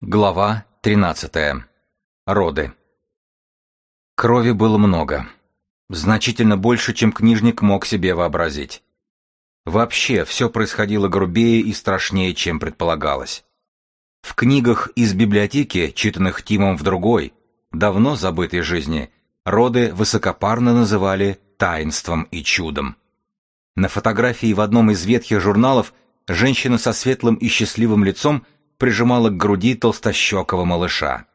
Глава 13. Роды. Крови было много. Значительно больше, чем книжник мог себе вообразить. Вообще, все происходило грубее и страшнее, чем предполагалось. В книгах из библиотеки, читанных Тимом в другой, давно забытой жизни, роды высокопарно называли таинством и чудом. На фотографии в одном из ветхих журналов женщина со светлым и счастливым лицом – прижимала к груди толстощекого малыша.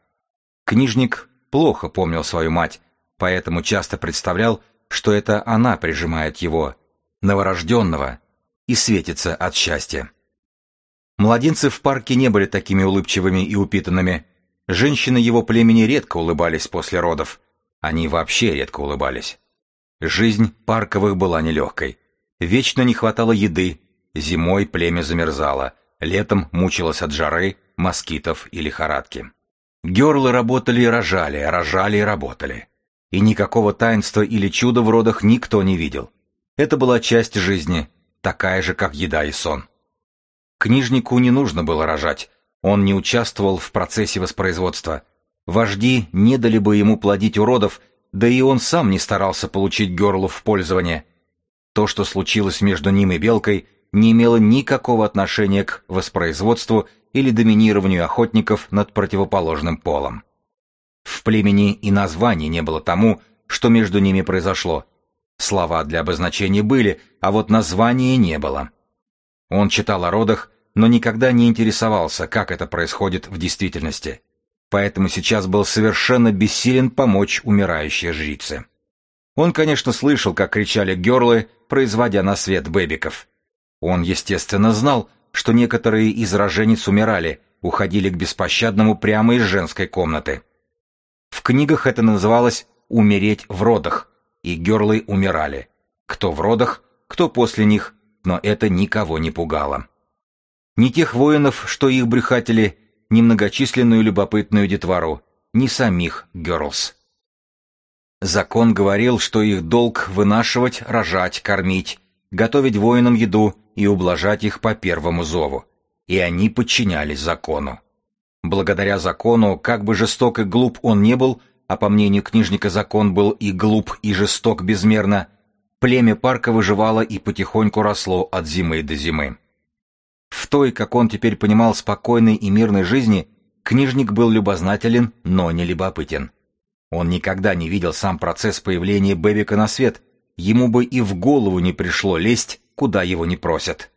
Книжник плохо помнил свою мать, поэтому часто представлял, что это она прижимает его, новорожденного, и светится от счастья. Младенцы в парке не были такими улыбчивыми и упитанными. Женщины его племени редко улыбались после родов. Они вообще редко улыбались. Жизнь парковых была нелегкой. Вечно не хватало еды, зимой племя замерзало, Летом мучилась от жары, москитов и лихорадки. Герлы работали и рожали, рожали и работали. И никакого таинства или чуда в родах никто не видел. Это была часть жизни, такая же, как еда и сон. Книжнику не нужно было рожать, он не участвовал в процессе воспроизводства. Вожди не дали бы ему плодить уродов, да и он сам не старался получить герлов в пользование. То, что случилось между ним и Белкой, не имело никакого отношения к воспроизводству или доминированию охотников над противоположным полом. В племени и названий не было тому, что между ними произошло. Слова для обозначения были, а вот названия не было. Он читал о родах, но никогда не интересовался, как это происходит в действительности. Поэтому сейчас был совершенно бессилен помочь умирающей жрице. Он, конечно, слышал, как кричали герлы, производя на свет бэбиков. Он, естественно, знал, что некоторые из рожениц умирали, уходили к беспощадному прямо из женской комнаты. В книгах это называлось «умереть в родах», и герлы умирали. Кто в родах, кто после них, но это никого не пугало. Ни тех воинов, что их брюхатели, ни многочисленную любопытную детвору, ни самих герлс. Закон говорил, что их долг вынашивать, рожать, кормить, готовить воинам еду и ублажать их по первому зову. И они подчинялись закону. Благодаря закону, как бы жесток и глуп он не был, а по мнению книжника закон был и глуп, и жесток безмерно, племя парка выживало и потихоньку росло от зимы до зимы. В той, как он теперь понимал, спокойной и мирной жизни, книжник был любознателен, но не любопытен. Он никогда не видел сам процесс появления Бэбика на свет, ему бы и в голову не пришло лезть куда его не просят.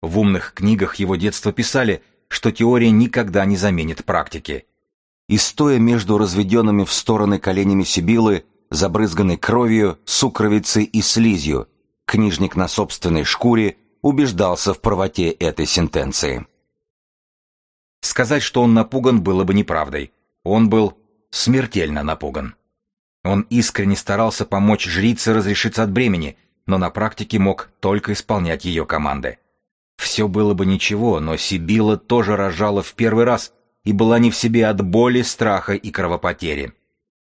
В умных книгах его детства писали, что теория никогда не заменит практики. И стоя между разведенными в стороны коленями Сибилы, забрызганной кровью, сукровицей и слизью, книжник на собственной шкуре убеждался в правоте этой сентенции. Сказать, что он напуган, было бы неправдой. Он был смертельно напуган. Он искренне старался помочь жрице разрешиться от бремени, но на практике мог только исполнять ее команды. Все было бы ничего, но Сибила тоже рожала в первый раз и была не в себе от боли, страха и кровопотери.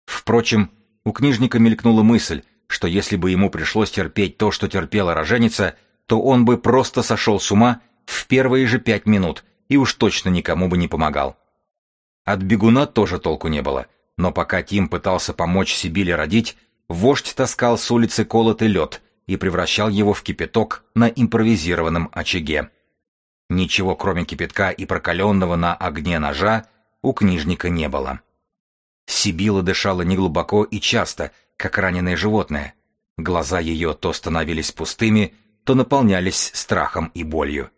Впрочем, у книжника мелькнула мысль, что если бы ему пришлось терпеть то, что терпела роженица, то он бы просто сошел с ума в первые же пять минут и уж точно никому бы не помогал. От бегуна тоже толку не было, но пока Тим пытался помочь Сибиле родить, вождь таскал с улицы колотый лед, и превращал его в кипяток на импровизированном очаге. Ничего кроме кипятка и прокаленного на огне ножа у книжника не было. Сибила дышала неглубоко и часто, как раненое животное. Глаза ее то становились пустыми, то наполнялись страхом и болью.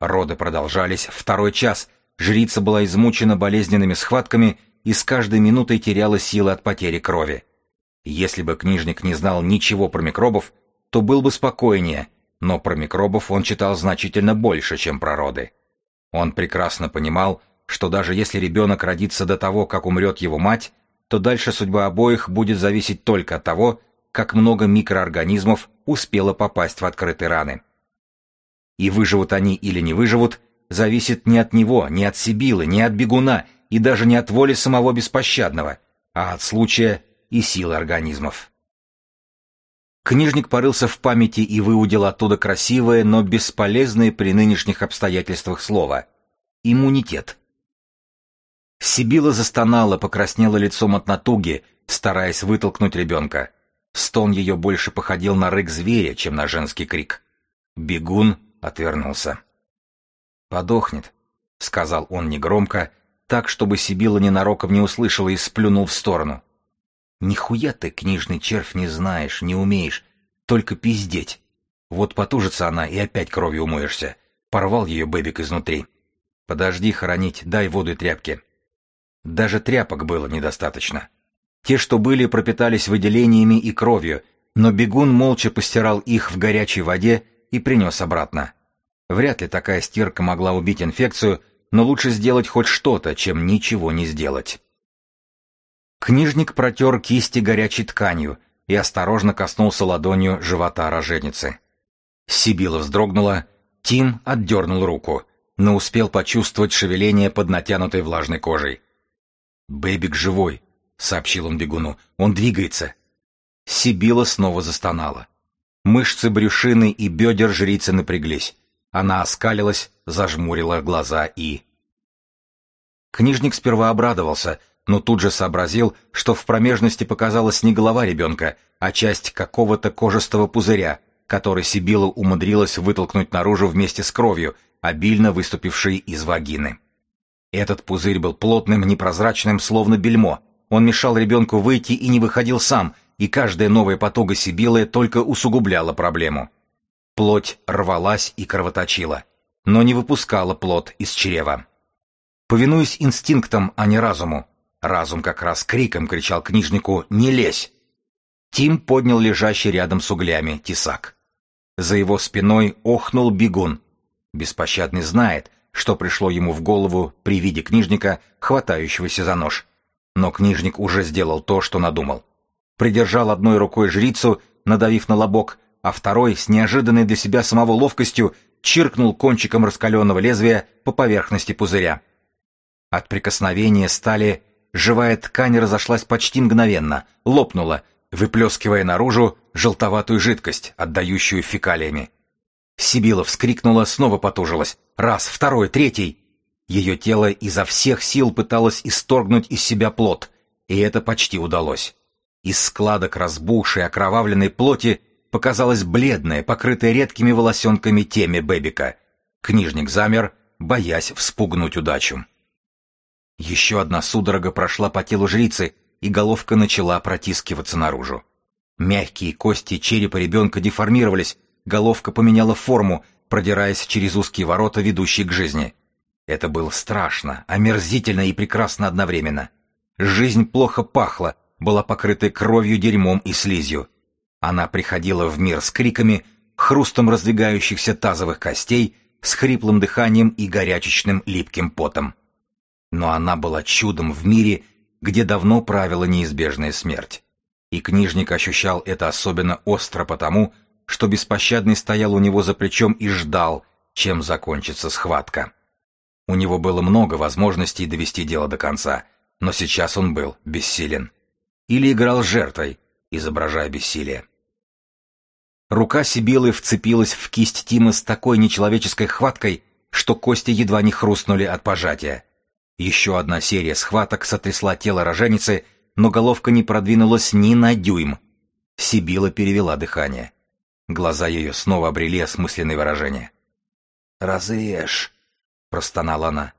Роды продолжались второй час, жрица была измучена болезненными схватками и с каждой минутой теряла силы от потери крови. Если бы книжник не знал ничего про микробов, то был бы спокойнее, но про микробов он читал значительно больше, чем про роды. Он прекрасно понимал, что даже если ребенок родится до того, как умрет его мать, то дальше судьба обоих будет зависеть только от того, как много микроорганизмов успело попасть в открытые раны. И выживут они или не выживут, зависит не от него, не от Сибилы, не от бегуна и даже не от воли самого беспощадного, а от случая и силы организмов. Книжник порылся в памяти и выудил оттуда красивое, но бесполезное при нынешних обстоятельствах слово — иммунитет. Сибила застонала, покраснела лицом от натуги, стараясь вытолкнуть ребенка. Стон ее больше походил на рык зверя, чем на женский крик. Бегун отвернулся. «Подохнет», — сказал он негромко, так, чтобы Сибила ненароком не услышала и сплюнул в сторону. «Нихуя ты, книжный червь, не знаешь, не умеешь, только пиздеть. Вот потужится она, и опять кровью умоешься. Порвал ее бэбик изнутри. Подожди хоронить, дай воду и тряпки». Даже тряпок было недостаточно. Те, что были, пропитались выделениями и кровью, но бегун молча постирал их в горячей воде и принес обратно. Вряд ли такая стирка могла убить инфекцию, но лучше сделать хоть что-то, чем ничего не сделать. Книжник протер кисти горячей тканью и осторожно коснулся ладонью живота роженицы. Сибила вздрогнула, Тим отдернул руку, но успел почувствовать шевеление под натянутой влажной кожей. «Бэбик живой», — сообщил он бегуну. «Он двигается». Сибила снова застонала. Мышцы брюшины и бедер жрицы напряглись. Она оскалилась, зажмурила глаза и... Книжник сперва обрадовался, но тут же сообразил, что в промежности показалась не голова ребенка, а часть какого-то кожистого пузыря, который Сибила умудрилась вытолкнуть наружу вместе с кровью, обильно выступившей из вагины. Этот пузырь был плотным, непрозрачным, словно бельмо, он мешал ребенку выйти и не выходил сам, и каждая новая потуга Сибилы только усугубляла проблему. Плоть рвалась и кровоточила, но не выпускала плод из чрева. Повинуясь инстинктам, а не разуму, разум как раз криком кричал книжнику «Не лезь!». Тим поднял лежащий рядом с углями тесак. За его спиной охнул бегун. Беспощадный знает, что пришло ему в голову при виде книжника, хватающегося за нож. Но книжник уже сделал то, что надумал. Придержал одной рукой жрицу, надавив на лобок, а второй, с неожиданной для себя самого ловкостью, чиркнул кончиком раскаленного лезвия по поверхности пузыря. От прикосновения стали живая ткань разошлась почти мгновенно, лопнула, выплескивая наружу желтоватую жидкость, отдающую фекалиями. Сибила вскрикнула, снова потужилась. Раз, второй, третий. Ее тело изо всех сил пыталось исторгнуть из себя плод, и это почти удалось. Из складок разбухшей окровавленной плоти показалась бледная, покрытая редкими волосенками теме Бэбика. Книжник замер, боясь вспугнуть удачу. Еще одна судорога прошла по телу жрицы, и головка начала протискиваться наружу. Мягкие кости черепа ребенка деформировались, головка поменяла форму, продираясь через узкие ворота, ведущие к жизни. Это было страшно, омерзительно и прекрасно одновременно. Жизнь плохо пахла, была покрыта кровью, дерьмом и слизью. Она приходила в мир с криками, хрустом раздвигающихся тазовых костей, с хриплым дыханием и горячечным липким потом. Но она была чудом в мире, где давно правила неизбежная смерть. И книжник ощущал это особенно остро потому, что беспощадный стоял у него за плечом и ждал, чем закончится схватка. У него было много возможностей довести дело до конца, но сейчас он был бессилен. Или играл жертвой, изображая бессилие. Рука Сибилы вцепилась в кисть Тима с такой нечеловеческой хваткой, что кости едва не хрустнули от пожатия. Еще одна серия схваток сотрясла тело роженицы, но головка не продвинулась ни на дюйм. Сибила перевела дыхание. Глаза ее снова обрели осмысленное выражение. «Разрежь!» — простонала она.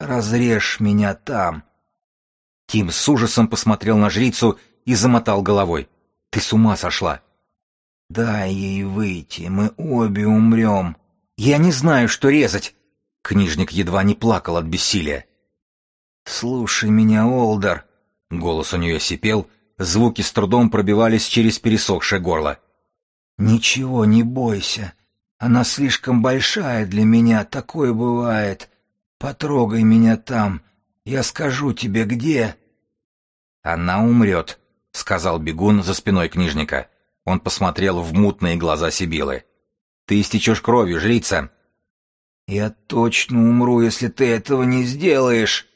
«Разрежь меня там!» Тим с ужасом посмотрел на жрицу и замотал головой. «Ты с ума сошла!» «Дай ей выйти, мы обе умрем!» «Я не знаю, что резать!» Книжник едва не плакал от бессилия. «Слушай меня, Олдер!» Голос у нее сипел, звуки с трудом пробивались через пересохшее горло. «Ничего не бойся. Она слишком большая для меня, такое бывает. Потрогай меня там, я скажу тебе, где». «Она умрет», — сказал бегун за спиной книжника. Он посмотрел в мутные глаза Сибилы. «Ты истечешь кровью, жрица». «Я точно умру, если ты этого не сделаешь».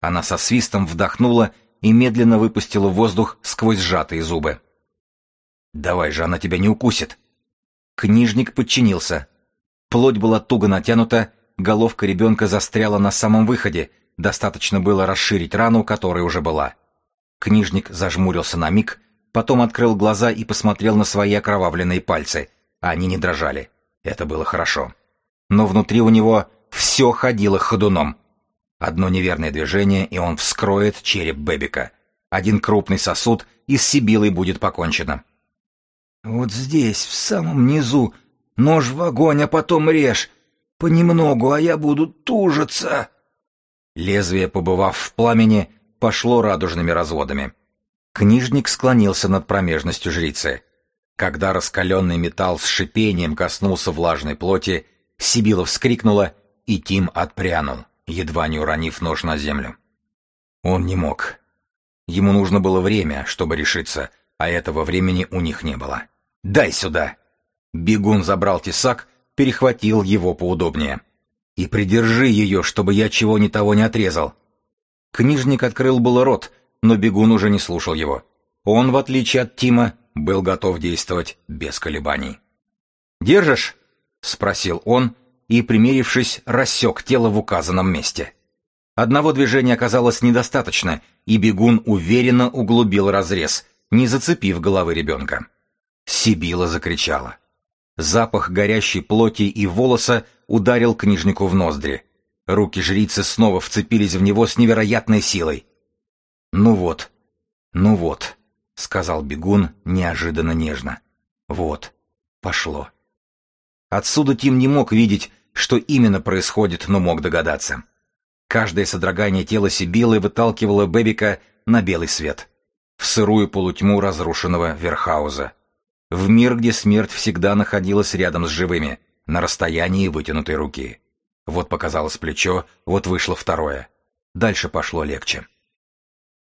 Она со свистом вдохнула и медленно выпустила воздух сквозь сжатые зубы. «Давай же, она тебя не укусит», Книжник подчинился. Плоть была туго натянута, головка ребенка застряла на самом выходе, Достаточно было расширить рану, которая уже была. Книжник зажмурился на миг, потом открыл глаза и посмотрел на свои окровавленные пальцы. Они не дрожали. Это было хорошо. Но внутри у него все ходило ходуном. Одно неверное движение, и он вскроет череп Бэбика. Один крупный сосуд, и с Сибилой будет покончено. «Вот здесь, в самом низу, нож в огонь, а потом режь. Понемногу, а я буду тужиться». Лезвие, побывав в пламени, пошло радужными разводами. Книжник склонился над промежностью жрицы. Когда раскаленный металл с шипением коснулся влажной плоти, Сибила вскрикнула, и Тим отпрянул, едва не уронив нож на землю. Он не мог. Ему нужно было время, чтобы решиться, а этого времени у них не было. «Дай сюда!» Бегун забрал тесак, перехватил его поудобнее. «И придержи ее, чтобы я чего ни того не отрезал!» Книжник открыл было рот, но бегун уже не слушал его. Он, в отличие от Тима, был готов действовать без колебаний. «Держишь?» — спросил он, и, примерившись, рассек тело в указанном месте. Одного движения оказалось недостаточно, и бегун уверенно углубил разрез, не зацепив головы ребенка. Сибила закричала. Запах горящей плоти и волоса ударил книжнику в ноздри. Руки жрицы снова вцепились в него с невероятной силой. «Ну вот, ну вот», — сказал бегун неожиданно нежно. «Вот, пошло». Отсюда Тим не мог видеть, что именно происходит, но мог догадаться. Каждое содрогание тела Сибилы выталкивало Бэбика на белый свет, в сырую полутьму разрушенного Верхауза, в мир, где смерть всегда находилась рядом с живыми, на расстоянии вытянутой руки. Вот показалось плечо, вот вышло второе. Дальше пошло легче.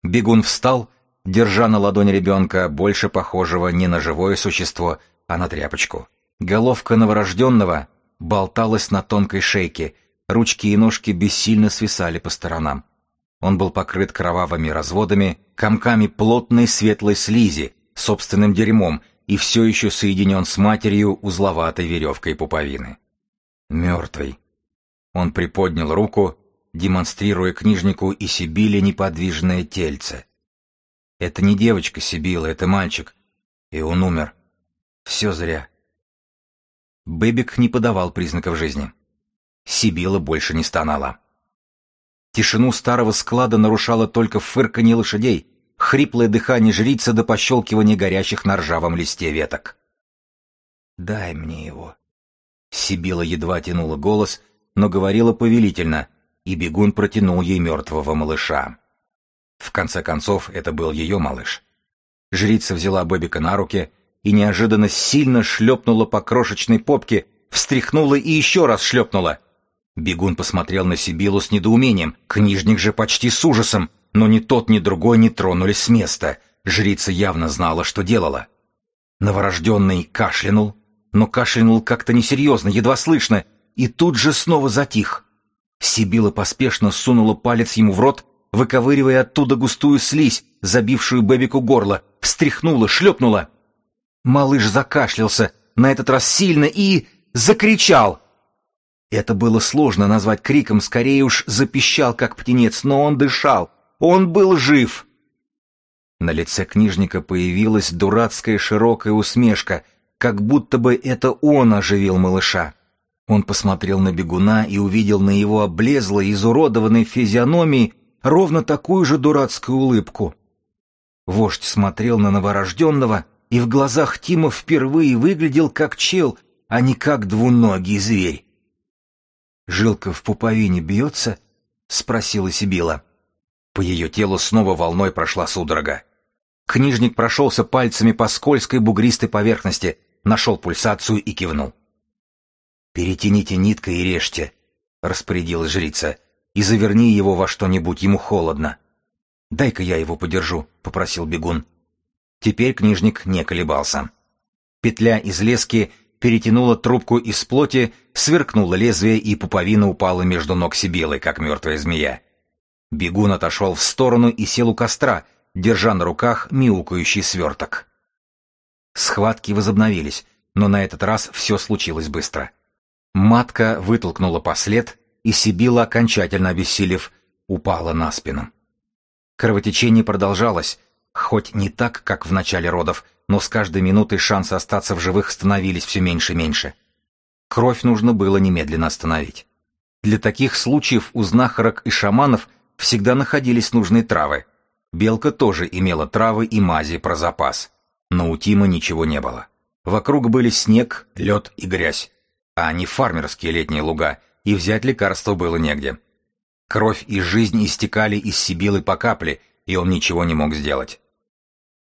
Бегун встал, держа на ладони ребенка, больше похожего не на живое существо, а на тряпочку. Головка новорожденного болталась на тонкой шейке, ручки и ножки бессильно свисали по сторонам. Он был покрыт кровавыми разводами, комками плотной светлой слизи, собственным дерьмом и все еще соединен с матерью узловатой веревкой пуповины. Мертвый. Он приподнял руку, демонстрируя книжнику и Сибиле неподвижное тельце. Это не девочка Сибила, это мальчик. И он умер. Все зря. Бэбик не подавал признаков жизни. Сибила больше не стонала. Тишину старого склада нарушало только фырканье лошадей, хриплое дыхание жрицы до пощелкивания горящих на ржавом листе веток. «Дай мне его». Сибила едва тянула голос, но говорила повелительно, и бегун протянул ей мертвого малыша. В конце концов, это был ее малыш. Жрица взяла Бобика на руки и неожиданно сильно шлепнула по крошечной попке, встряхнула и еще раз шлепнула. Бегун посмотрел на Сибилу с недоумением, книжник же почти с ужасом, но ни тот, ни другой не тронулись с места. Жрица явно знала, что делала. Новорожденный кашлянул, но кашлянул как-то несерьезно, едва слышно, и тут же снова затих. Сибила поспешно сунула палец ему в рот, выковыривая оттуда густую слизь, забившую Бэбику горло, встряхнула, шлепнула. Малыш закашлялся, на этот раз сильно, и... закричал. Это было сложно назвать криком, скорее уж запищал, как птенец, но он дышал, он был жив. На лице книжника появилась дурацкая широкая усмешка, как будто бы это он оживил малыша. Он посмотрел на бегуна и увидел на его облезлой, изуродованной физиономии ровно такую же дурацкую улыбку. Вождь смотрел на новорожденного, и в глазах Тима впервые выглядел как чел, а не как двуногий зверь. «Жилка в пуповине бьется?» — спросила Сибила. По ее телу снова волной прошла судорога. Книжник прошелся пальцами по скользкой бугристой поверхности, нашел пульсацию и кивнул. «Перетяните ниткой и режьте», — распорядилась жрица, — «и заверни его во что-нибудь, ему холодно». «Дай-ка я его подержу», — попросил бегун. Теперь книжник не колебался. Петля из лески перетянула трубку из плоти, сверкнуло лезвие, и пуповина упала между ног Сибилы, как мертвая змея. Бегун отошел в сторону и сел у костра, держа на руках мяукающий сверток. Схватки возобновились, но на этот раз все случилось быстро. Матка вытолкнула послед, и Сибила, окончательно обессилев, упала на спину. Кровотечение продолжалось, хоть не так, как в начале родов, но с каждой минутой шансы остаться в живых становились все меньше и меньше. Кровь нужно было немедленно остановить. Для таких случаев у знахарок и шаманов всегда находились нужные травы. Белка тоже имела травы и мази про запас. Но у Тима ничего не было. Вокруг были снег, лед и грязь, а не фармерские летние луга, и взять лекарство было негде. Кровь и жизнь истекали из Сибилы по капле, и он ничего не мог сделать.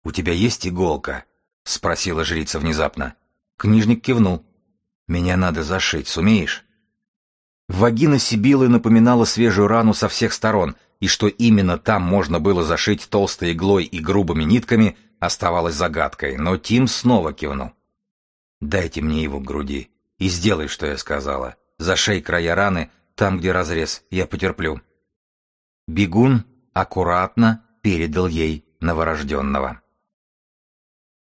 «У тебя есть иголка?» — спросила жрица внезапно. Книжник кивнул. «Меня надо зашить, сумеешь?» Вагина Сибилы напоминала свежую рану со всех сторон, и что именно там можно было зашить толстой иглой и грубыми нитками, оставалось загадкой, но Тим снова кивнул. «Дайте мне его к груди и сделай, что я сказала. Зашей края раны, там, где разрез, я потерплю». Бегун аккуратно передал ей новорожденного.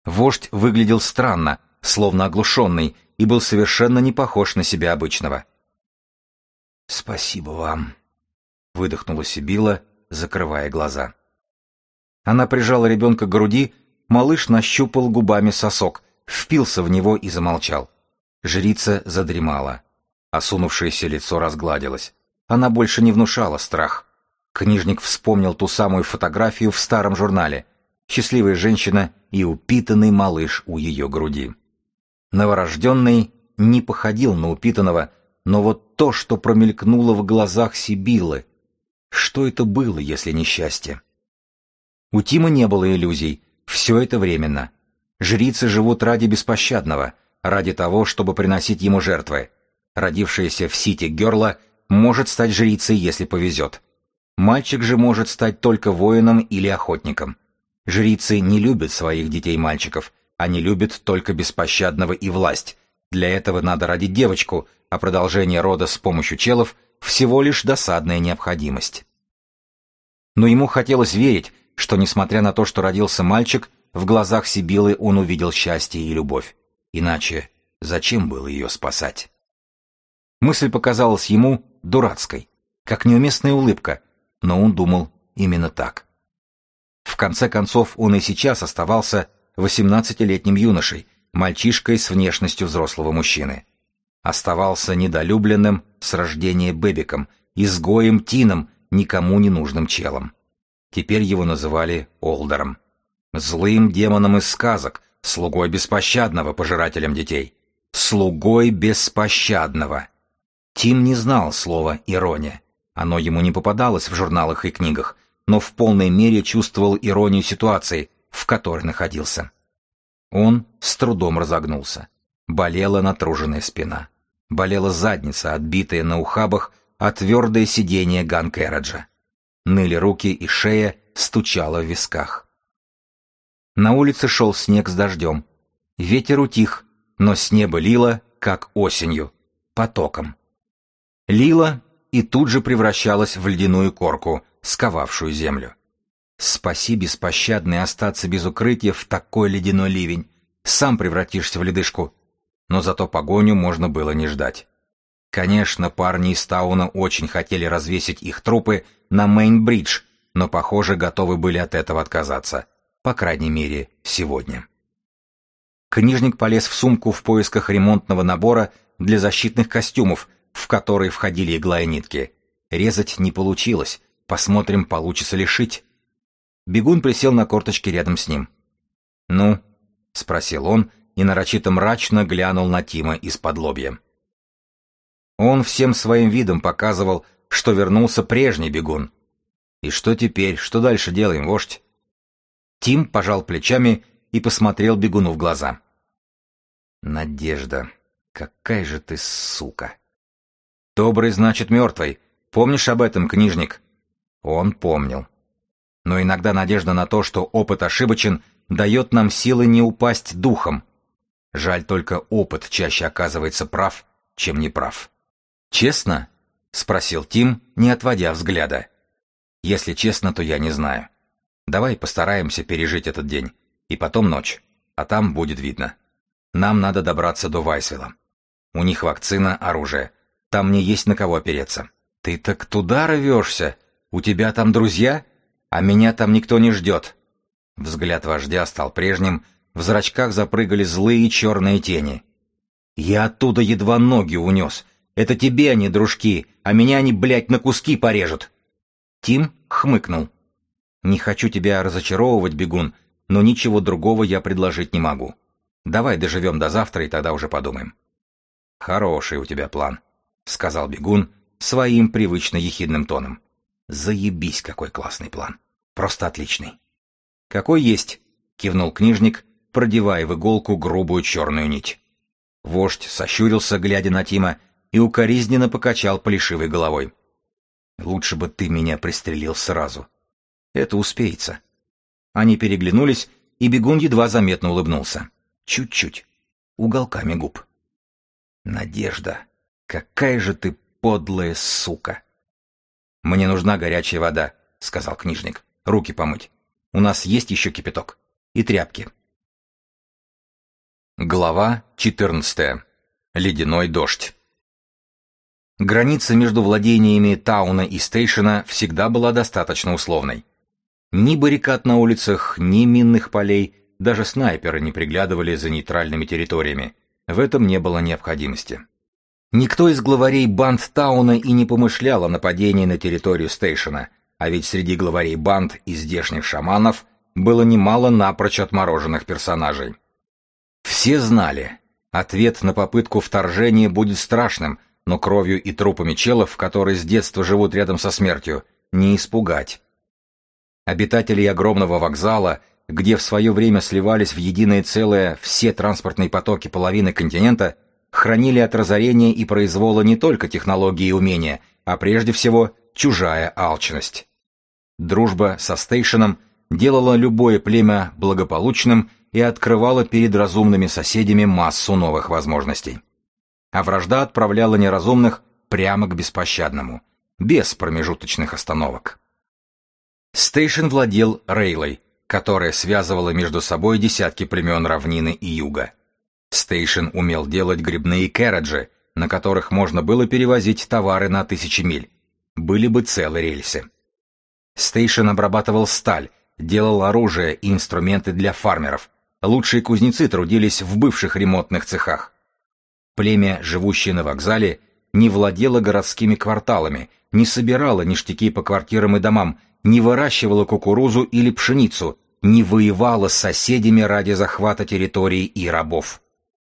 Вождь выглядел странно, словно оглушенный, и был совершенно не похож на себя обычного. «Спасибо вам», — выдохнула Сибила, закрывая глаза. Она прижала ребенка к груди, малыш нащупал губами сосок, впился в него и замолчал. Жрица задремала. Осунувшееся лицо разгладилось. Она больше не внушала страх. Книжник вспомнил ту самую фотографию в старом журнале — счастливая женщина и упитанный малыш у ее груди. Новорожденный не походил на упитанного, но вот то, что промелькнуло в глазах Сибилы, что это было, если не счастье? У Тима не было иллюзий, все это временно. Жрицы живут ради беспощадного, ради того, чтобы приносить ему жертвы. Родившаяся в Сити Герла может стать жрицей, если повезет. Мальчик же может стать только воином или охотником. Жрицы не любят своих детей-мальчиков, они любят только беспощадного и власть. Для этого надо родить девочку, а продолжение рода с помощью челов – всего лишь досадная необходимость. Но ему хотелось верить, что, несмотря на то, что родился мальчик, в глазах Сибилы он увидел счастье и любовь. Иначе зачем было ее спасать? Мысль показалась ему дурацкой, как неуместная улыбка, но он думал именно так. В конце концов, он и сейчас оставался восемнадцатилетним юношей, мальчишкой с внешностью взрослого мужчины. Оставался недолюбленным с рождения Бэбиком, изгоем Тином, никому не нужным челом. Теперь его называли Олдером. Злым демоном из сказок, слугой беспощадного пожирателем детей. Слугой беспощадного. Тим не знал слова «ирония». Оно ему не попадалось в журналах и книгах, но в полной мере чувствовал иронию ситуации, в которой находился. Он с трудом разогнулся. Болела натруженная спина. Болела задница, отбитая на ухабах, а твердое сиденье Ганкераджа. Ныли руки и шея, стучало в висках. На улице шел снег с дождем. Ветер утих, но с неба лило, как осенью, потоком. Лило и тут же превращалось в ледяную корку, сковавшую землю. Спаси беспощадный остаться без укрытия в такой ледяной ливень. Сам превратишься в ледышку. Но зато погоню можно было не ждать. Конечно, парни из Тауна очень хотели развесить их трупы на Мейн-бридж, но, похоже, готовы были от этого отказаться. По крайней мере, сегодня. Книжник полез в сумку в поисках ремонтного набора для защитных костюмов, в которые входили игла и нитки. Резать не получилось, Посмотрим, получится ли шить. Бегун присел на корточки рядом с ним. «Ну?» — спросил он и нарочито мрачно глянул на Тима из-под лобья. Он всем своим видом показывал, что вернулся прежний бегун. «И что теперь? Что дальше делаем, вождь?» Тим пожал плечами и посмотрел бегуну в глаза. «Надежда, какая же ты сука!» «Добрый, значит, мертвый. Помнишь об этом, книжник?» Он помнил. Но иногда надежда на то, что опыт ошибочен, дает нам силы не упасть духом. Жаль только опыт чаще оказывается прав, чем не прав. «Честно?» — спросил Тим, не отводя взгляда. «Если честно, то я не знаю. Давай постараемся пережить этот день, и потом ночь, а там будет видно. Нам надо добраться до Вайсвилла. У них вакцина, оружие. Там мне есть на кого опереться». «Ты так туда рвешься?» У тебя там друзья? А меня там никто не ждет». Взгляд вождя стал прежним, в зрачках запрыгали злые черные тени. «Я оттуда едва ноги унес. Это тебе они, дружки, а меня они, блядь, на куски порежут». Тим хмыкнул. «Не хочу тебя разочаровывать, бегун, но ничего другого я предложить не могу. Давай доживем до завтра, и тогда уже подумаем». «Хороший у тебя план», — сказал бегун своим привычно ехидным тоном. «Заебись, какой классный план. Просто отличный». «Какой есть?» — кивнул книжник, продевая в иголку грубую черную нить. Вождь сощурился, глядя на Тима, и укоризненно покачал плешивой головой. «Лучше бы ты меня пристрелил сразу. Это успеется». Они переглянулись, и бегун едва заметно улыбнулся. Чуть-чуть. Уголками губ. «Надежда, какая же ты подлая сука!» «Мне нужна горячая вода», — сказал книжник. «Руки помыть. У нас есть еще кипяток. И тряпки». Глава 14. Ледяной дождь. Граница между владениями Тауна и Стейшена всегда была достаточно условной. Ни баррикад на улицах, ни минных полей, даже снайперы не приглядывали за нейтральными территориями. В этом не было необходимости. Никто из главарей банд Тауна и не помышлял о нападении на территорию Стейшена, а ведь среди главарей банд и здешних шаманов было немало напрочь отмороженных персонажей. Все знали, ответ на попытку вторжения будет страшным, но кровью и трупами челов, которые с детства живут рядом со смертью, не испугать. Обитателей огромного вокзала, где в свое время сливались в единое целое все транспортные потоки половины континента, хранили от разорения и произвола не только технологии и умения, а прежде всего чужая алчность. Дружба со Стейшеном делала любое племя благополучным и открывала перед разумными соседями массу новых возможностей. А вражда отправляла неразумных прямо к беспощадному, без промежуточных остановок. Стейшен владел Рейлой, которая связывала между собой десятки племен равнины и юга. Стейшн умел делать грибные кэраджи, на которых можно было перевозить товары на тысячи миль. Были бы целые рельсы. Стейшн обрабатывал сталь, делал оружие и инструменты для фармеров. Лучшие кузнецы трудились в бывших ремонтных цехах. Племя, живущее на вокзале, не владело городскими кварталами, не собирало ништяки по квартирам и домам, не выращивало кукурузу или пшеницу, не воевало с соседями ради захвата территорий и рабов.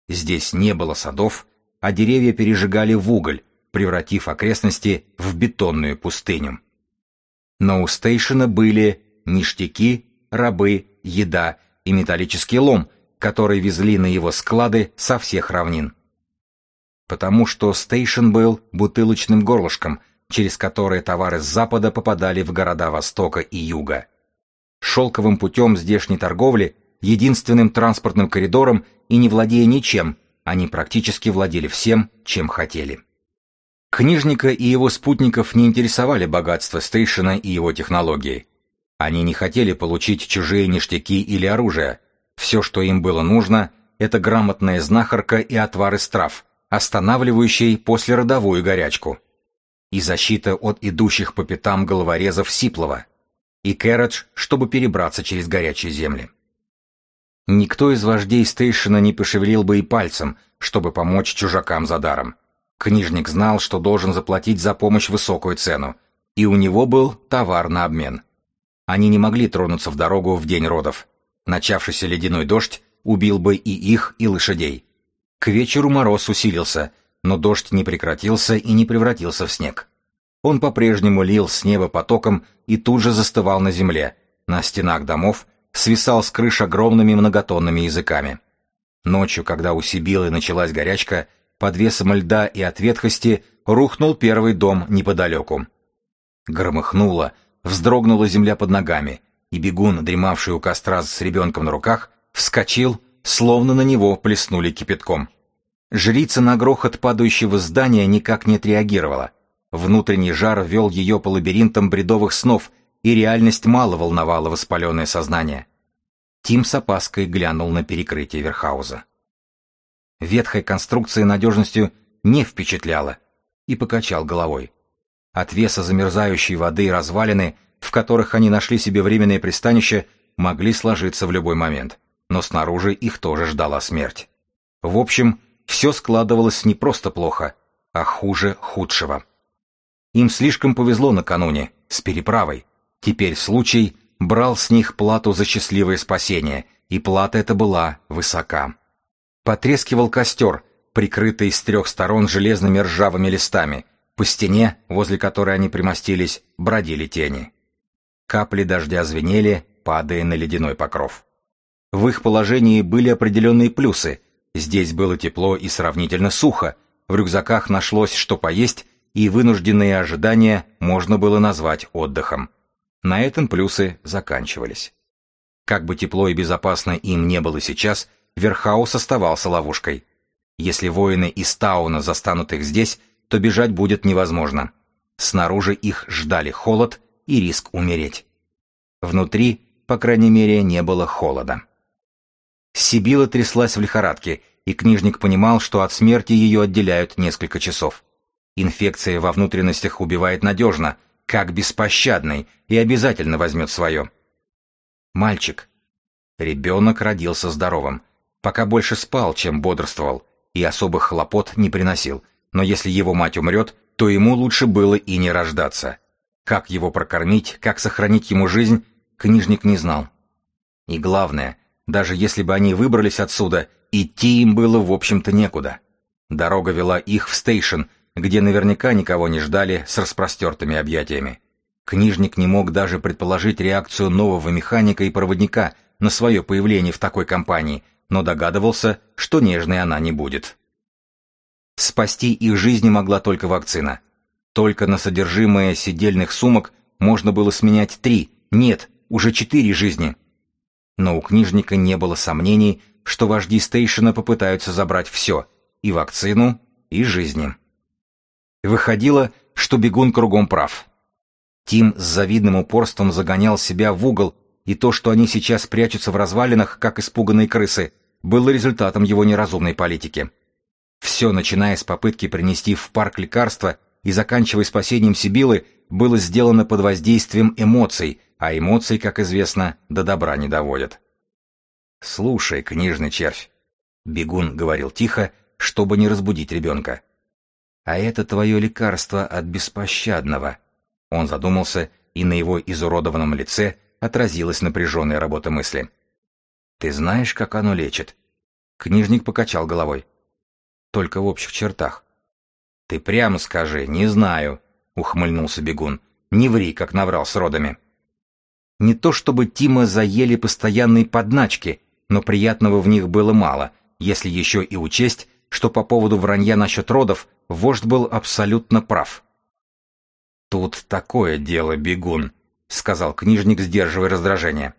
Здесь не было садов, а деревья пережигали в уголь, превратив окрестности в бетонную пустыню. Но у Стейшена были ништяки, рабы, еда и металлический лом, который везли на его склады со всех равнин. Потому что Стейшен был бутылочным горлышком, через которое товары с запада попадали в города востока и юга. Шелковым путем здешней торговли единственным транспортным коридором и не владея ничем, они практически владели всем, чем хотели. Книжника и его спутников не интересовали богатство Стейшена и его технологии. Они не хотели получить чужие ништяки или оружие. Все, что им было нужно, это грамотная знахарка и отвар из трав, останавливающий послеродовую горячку. И защита от идущих по пятам головорезов Сиплова. И Кэрридж, чтобы перебраться через горячие земли. Никто из вождей Стейшена не пошевелил бы и пальцем, чтобы помочь чужакам за даром. Книжник знал, что должен заплатить за помощь высокую цену, и у него был товар на обмен. Они не могли тронуться в дорогу в день родов. Начавшийся ледяной дождь убил бы и их, и лошадей. К вечеру мороз усилился, но дождь не прекратился и не превратился в снег. Он по-прежнему лил с неба потоком и тут же застывал на земле, на стенах домов, свисал с крыш огромными многотонными языками. Ночью, когда у Сибилы началась горячка, под весом льда и от ветхости рухнул первый дом неподалеку. Громыхнуло, вздрогнула земля под ногами, и бегун, дремавший у костра с ребенком на руках, вскочил, словно на него плеснули кипятком. Жрица на грохот падающего здания никак не отреагировала. Внутренний жар вел ее по лабиринтам бредовых снов, и реальность мало волновала воспаленное сознание. Тим с опаской глянул на перекрытие Верхауза. Ветхая конструкция надежностью не впечатляла и покачал головой. От веса замерзающей воды и развалины, в которых они нашли себе временное пристанище, могли сложиться в любой момент, но снаружи их тоже ждала смерть. В общем, все складывалось не просто плохо, а хуже худшего. Им слишком повезло накануне, с переправой. Теперь случай брал с них плату за счастливое спасение, и плата эта была высока. Потрескивал костер, прикрытый с трех сторон железными ржавыми листами. По стене, возле которой они примостились, бродили тени. Капли дождя звенели, падая на ледяной покров. В их положении были определенные плюсы. Здесь было тепло и сравнительно сухо, в рюкзаках нашлось что поесть, и вынужденные ожидания можно было назвать отдыхом. На этом плюсы заканчивались. Как бы тепло и безопасно им не было сейчас, Верхаус оставался ловушкой. Если воины из Тауна застанут их здесь, то бежать будет невозможно. Снаружи их ждали холод и риск умереть. Внутри, по крайней мере, не было холода. Сибила тряслась в лихорадке, и книжник понимал, что от смерти ее отделяют несколько часов. Инфекция во внутренностях убивает надежно, как беспощадный, и обязательно возьмет свое. Мальчик. Ребенок родился здоровым, пока больше спал, чем бодрствовал, и особых хлопот не приносил, но если его мать умрет, то ему лучше было и не рождаться. Как его прокормить, как сохранить ему жизнь, книжник не знал. И главное, даже если бы они выбрались отсюда, идти им было в общем-то некуда. Дорога вела их в стейшн, где наверняка никого не ждали с распростертыми объятиями. Книжник не мог даже предположить реакцию нового механика и проводника на свое появление в такой компании, но догадывался, что нежной она не будет. Спасти их жизни могла только вакцина. Только на содержимое сидельных сумок можно было сменять три, нет, уже четыре жизни. Но у книжника не было сомнений, что вожди стейшена попытаются забрать все — и вакцину, и жизни. Выходило, что бегун кругом прав. Тим с завидным упорством загонял себя в угол, и то, что они сейчас прячутся в развалинах, как испуганные крысы, было результатом его неразумной политики. Все, начиная с попытки принести в парк лекарства и заканчивая спасением Сибилы, было сделано под воздействием эмоций, а эмоции, как известно, до добра не доводят. «Слушай, книжный червь», — бегун говорил тихо, чтобы не разбудить ребенка. А это твое лекарство от беспощадного. Он задумался, и на его изуродованном лице отразилась напряженная работа мысли. Ты знаешь, как оно лечит? Книжник покачал головой. Только в общих чертах. Ты прямо скажи, не знаю, ухмыльнулся бегун. Не ври, как наврал с родами. Не то чтобы Тима заели постоянные подначки, но приятного в них было мало, если еще и учесть, что по поводу вранья насчет родов вождь был абсолютно прав. «Тут такое дело, бегун», — сказал книжник, сдерживая раздражение.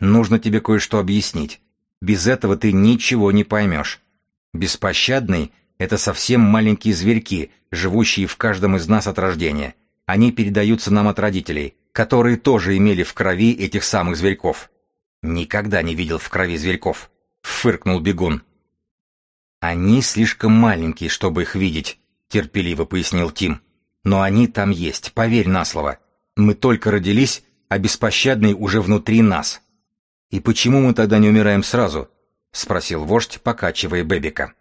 «Нужно тебе кое-что объяснить. Без этого ты ничего не поймешь. Беспощадный — это совсем маленькие зверьки, живущие в каждом из нас от рождения. Они передаются нам от родителей, которые тоже имели в крови этих самых зверьков». «Никогда не видел в крови зверьков», — фыркнул бегун. «Они слишком маленькие, чтобы их видеть», — терпеливо пояснил Тим. «Но они там есть, поверь на слово. Мы только родились, а беспощадный уже внутри нас». «И почему мы тогда не умираем сразу?» — спросил вождь, покачивая Бэбика.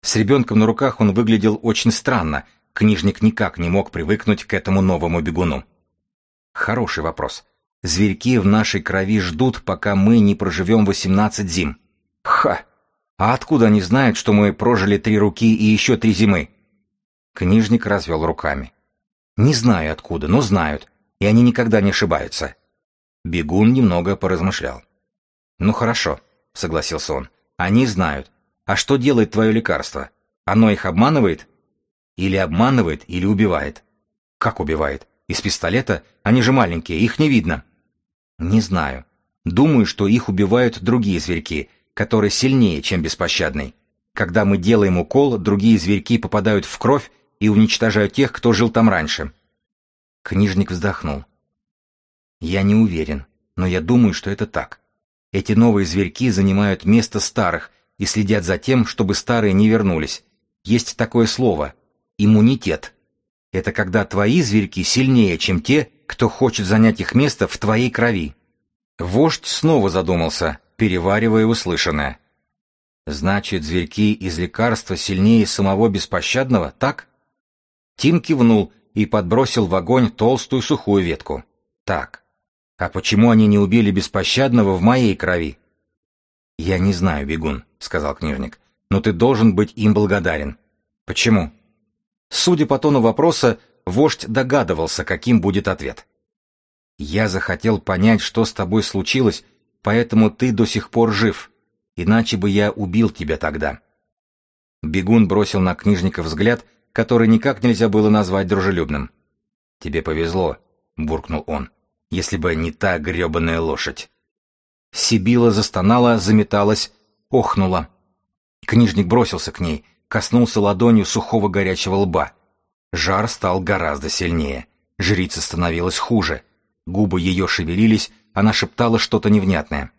С ребенком на руках он выглядел очень странно, книжник никак не мог привыкнуть к этому новому бегуну. Хороший вопрос. Зверьки в нашей крови ждут, пока мы не проживем восемнадцать зим. Ха! А откуда они знают, что мы прожили три руки и еще три зимы? Книжник развел руками. Не знаю откуда, но знают, и они никогда не ошибаются. Бегун немного поразмышлял. Ну хорошо, согласился он. Они знают. А что делает твое лекарство? Оно их обманывает? Или обманывает, или убивает. Как убивает? Из пистолета? Они же маленькие, их не видно. Не знаю. Думаю, что их убивают другие зверьки, который сильнее, чем беспощадный. Когда мы делаем укол, другие зверьки попадают в кровь и уничтожают тех, кто жил там раньше. Книжник вздохнул. Я не уверен, но я думаю, что это так. Эти новые зверьки занимают место старых и следят за тем, чтобы старые не вернулись. Есть такое слово — иммунитет. Это когда твои зверьки сильнее, чем те, кто хочет занять их место в твоей крови. Вождь снова задумался, переваривая услышанное. Значит, зверьки из лекарства сильнее самого беспощадного, так? Тим кивнул и подбросил в огонь толстую сухую ветку. Так. А почему они не убили беспощадного в моей крови? Я не знаю, бегун, сказал книжник, но ты должен быть им благодарен. Почему? Судя по тону вопроса, вождь догадывался, каким будет ответ. Я захотел понять, что с тобой случилось, поэтому ты до сих пор жив. Иначе бы я убил тебя тогда. Бегун бросил на книжника взгляд, который никак нельзя было назвать дружелюбным. Тебе повезло, буркнул он. Если бы не та гребаная лошадь. Сибила застонала, заметалась, охнула. Книжник бросился к ней, коснулся ладонью сухого горячего лба. Жар стал гораздо сильнее. Жрица становилась хуже. Губы ее шевелились, она шептала что-то невнятное.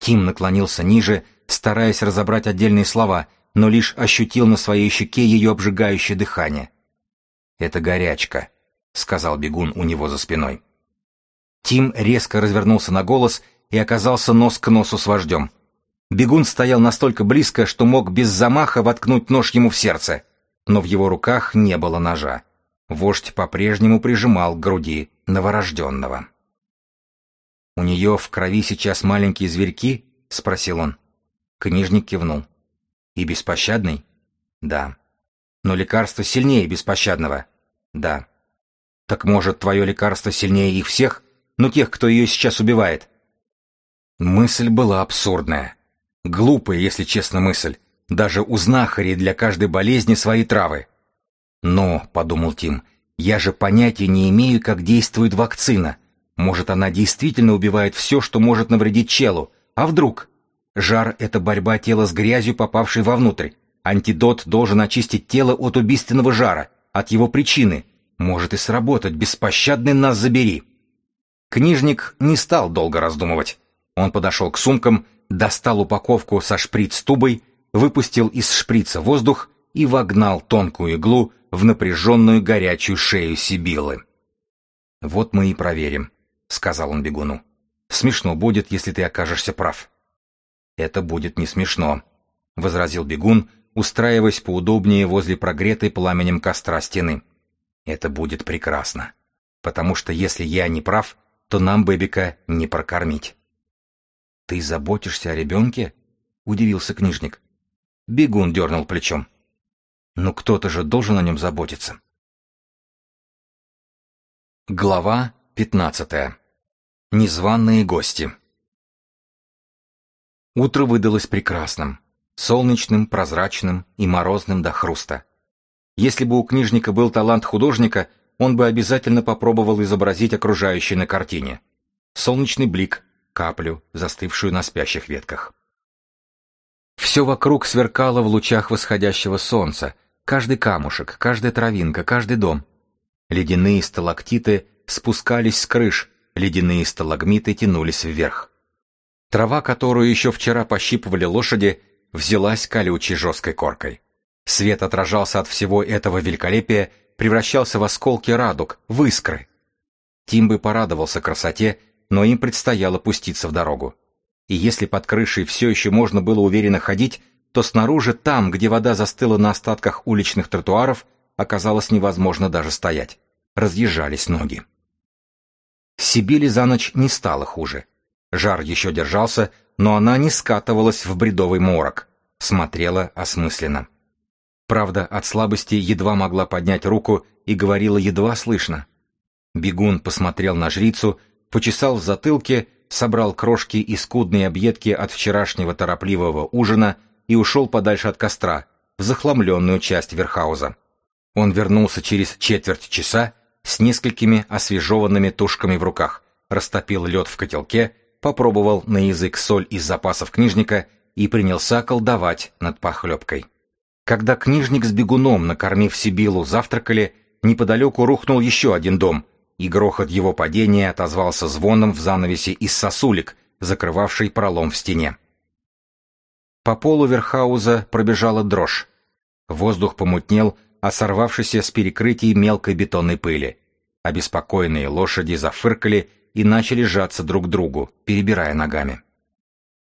Тим наклонился ниже, стараясь разобрать отдельные слова, но лишь ощутил на своей щеке ее обжигающее дыхание. «Это горячка», — сказал бегун у него за спиной. Тим резко развернулся на голос и оказался нос к носу с вождем. Бегун стоял настолько близко, что мог без замаха воткнуть нож ему в сердце, но в его руках не было ножа. Вождь по-прежнему прижимал к груди новорожденного. «У нее в крови сейчас маленькие зверьки?» — спросил он. Книжник кивнул. «И беспощадный?» «Да». «Но лекарство сильнее беспощадного?» «Да». «Так может, твое лекарство сильнее их всех? Ну, тех, кто ее сейчас убивает?» Мысль была абсурдная. Глупая, если честно, мысль. Даже у знахарей для каждой болезни свои травы. Но, — подумал Тим, — я же понятия не имею, как действует вакцина. Может, она действительно убивает все, что может навредить челу. А вдруг? Жар — это борьба тела с грязью, попавшей вовнутрь. Антидот должен очистить тело от убийственного жара, от его причины. Может и сработать, беспощадный нас забери. Книжник не стал долго раздумывать. Он подошел к сумкам, достал упаковку со шприц-тубой, выпустил из шприца воздух и вогнал тонкую иглу в напряженную горячую шею Сибилы. «Вот мы и проверим», — сказал он бегуну. «Смешно будет, если ты окажешься прав». «Это будет не смешно», — возразил бегун, устраиваясь поудобнее возле прогретой пламенем костра стены. «Это будет прекрасно, потому что если я не прав, то нам Бэбика не прокормить». «Ты заботишься о ребенке?» — удивился книжник. Бегун дернул плечом. «Ну кто-то же должен о нем заботиться». Глава пятнадцатая. Незваные гости. Утро выдалось прекрасным, солнечным, прозрачным и морозным до хруста. Если бы у книжника был талант художника, он бы обязательно попробовал изобразить окружающее на картине. Солнечный блик, каплю, застывшую на спящих ветках. Все вокруг сверкало в лучах восходящего солнца, каждый камушек, каждая травинка, каждый дом. Ледяные сталактиты спускались с крыш, ледяные сталагмиты тянулись вверх. Трава, которую еще вчера пощипывали лошади, взялась колючей жесткой коркой. Свет отражался от всего этого великолепия, превращался в осколки радуг, в искры. Тим бы порадовался красоте но им предстояло пуститься в дорогу. И если под крышей все еще можно было уверенно ходить, то снаружи, там, где вода застыла на остатках уличных тротуаров, оказалось невозможно даже стоять. Разъезжались ноги. Сибили за ночь не стало хуже. Жар еще держался, но она не скатывалась в бредовый морок. Смотрела осмысленно. Правда, от слабости едва могла поднять руку и говорила едва слышно. Бегун посмотрел на жрицу, почесал в затылке, собрал крошки и скудные объедки от вчерашнего торопливого ужина и ушел подальше от костра, в захламленную часть Верхауза. Он вернулся через четверть часа с несколькими освежеванными тушками в руках, растопил лед в котелке, попробовал на язык соль из запасов книжника и принялся колдовать над похлебкой. Когда книжник с бегуном, накормив Сибилу, завтракали, неподалеку рухнул еще один дом — и грохот его падения отозвался звоном в занавесе из сосулек, закрывавшей пролом в стене. По полу Верхауза пробежала дрожь. Воздух помутнел, а сорвавшейся с перекрытий мелкой бетонной пыли. Обеспокоенные лошади зафыркали и начали сжаться друг к другу, перебирая ногами.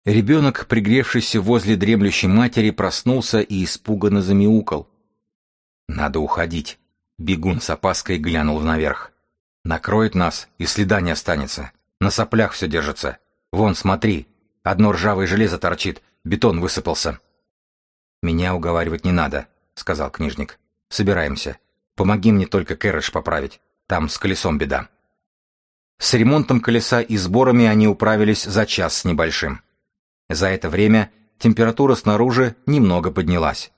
Ребенок, пригревшийся возле дремлющей матери, проснулся и испуганно замяукал. «Надо уходить», — бегун с опаской глянул наверх. «Накроет нас, и следа не останется. На соплях все держится. Вон, смотри, одно ржавое железо торчит, бетон высыпался». «Меня уговаривать не надо», — сказал книжник. «Собираемся. Помоги мне только кэрэш поправить. Там с колесом беда». С ремонтом колеса и сборами они управились за час с небольшим. За это время температура снаружи немного поднялась.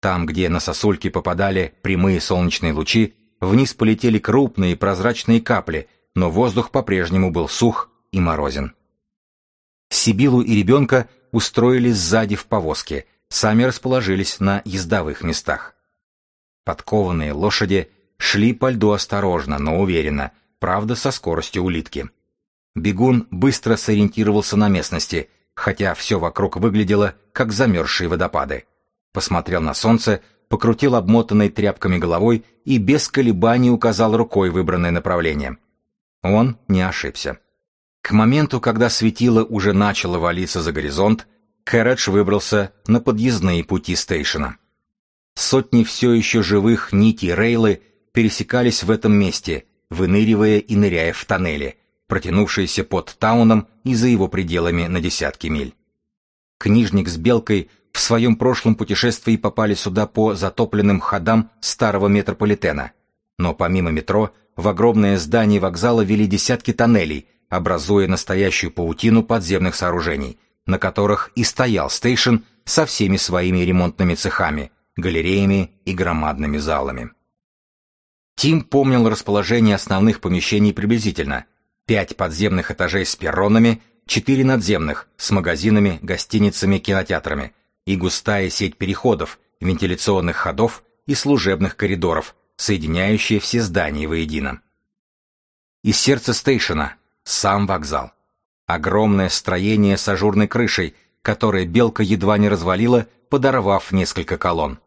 Там, где на сосульки попадали прямые солнечные лучи, вниз полетели крупные прозрачные капли, но воздух по-прежнему был сух и морозен. Сибилу и ребенка устроились сзади в повозке, сами расположились на ездовых местах. Подкованные лошади шли по льду осторожно, но уверенно, правда, со скоростью улитки. Бегун быстро сориентировался на местности, хотя все вокруг выглядело, как замерзшие водопады. Посмотрел на солнце, покрутил обмотанной тряпками головой и без колебаний указал рукой выбранное направление. Он не ошибся. К моменту, когда светило уже начало валиться за горизонт, Кэрридж выбрался на подъездные пути стейшена. Сотни все еще живых нитей рейлы пересекались в этом месте, выныривая и ныряя в тоннели, протянувшиеся под Тауном и за его пределами на десятки миль. Книжник с Белкой в своем прошлом путешествии попали сюда по затопленным ходам старого метрополитена, но помимо метро в огромное здание вокзала вели десятки тоннелей, образуя настоящую паутину подземных сооружений, на которых и стоял стейшн со всеми своими ремонтными цехами, галереями и громадными залами. Тим помнил расположение основных помещений приблизительно. Пять подземных этажей с перронами, четыре надземных, с магазинами, гостиницами, кинотеатрами, и густая сеть переходов, вентиляционных ходов и служебных коридоров, соединяющие все здания воедино. Из сердца стейшена сам вокзал. Огромное строение с ажурной крышей, которое белка едва не развалила, подорвав несколько колонн.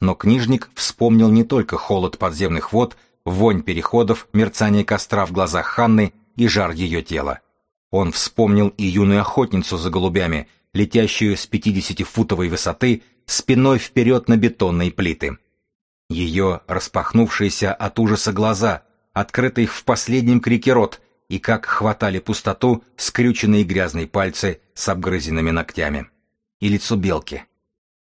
Но книжник вспомнил не только холод подземных вод, вонь переходов, мерцание костра в глазах Ханны и жар ее тела. Он вспомнил и юную охотницу за голубями, летящую с 50-футовой высоты спиной вперед на бетонные плиты. Ее распахнувшиеся от ужаса глаза, открытый в последнем крике рот, и как хватали пустоту скрюченные грязные пальцы с обгрызенными ногтями. И лицо белки,